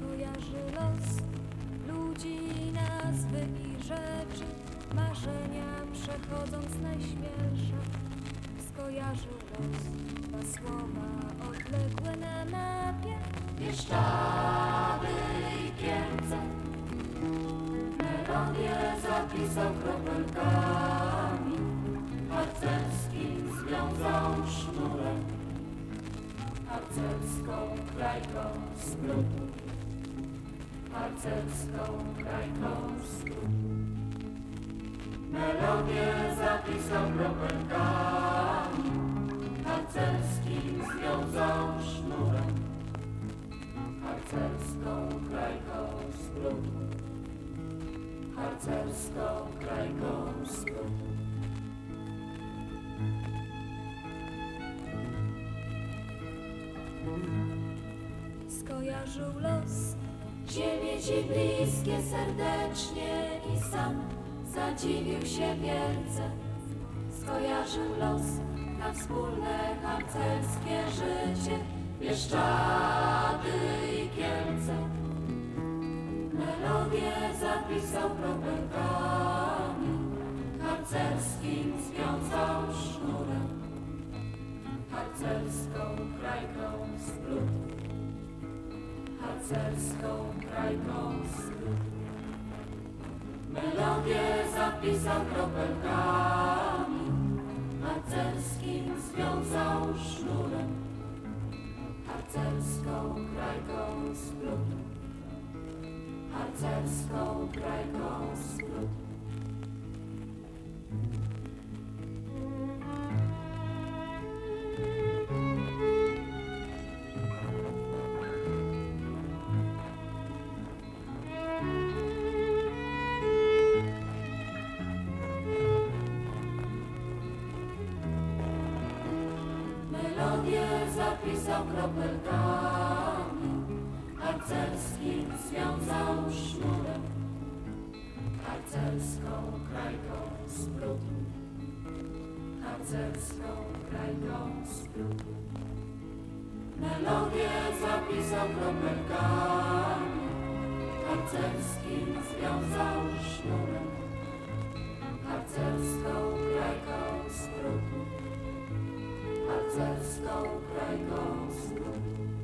Kojarzy los ludzi, nazwy i rzeczy, marzenia przechodząc najśmielsze. Skojarzył los dwa słowa odległe na mapie. Bieszczady i Kielce Melodię zapisał kropelkami Harcerskim związał Harcerską krajką skrótu Harcerską krajką skrótu Melodię zapisał kropelkami Harcerskim związał sznurem harcerską krajką skrótu. Harcerską krajką skrótu. Skojarzył los ziemię ci bliskie serdecznie i sam zadziwił się wielce. Skojarzył los na wspólne harcerskie życie. Bieszczady i Kielce melodię zapisał kropelkami, harcerską krajką skrótu. Melodię zapisał kropelkami, harcerskim związał sznurem, harcerską krajką skrótu, harcerską krajką skrótu. Melodię zapisał kropelkami, harcerskim związał sznurem, harcerską krajką skrótu, harcerską krajką skrótu. Melodię zapisał kropelkami, harcerskim związał sznurem, rycerską krajgą snów.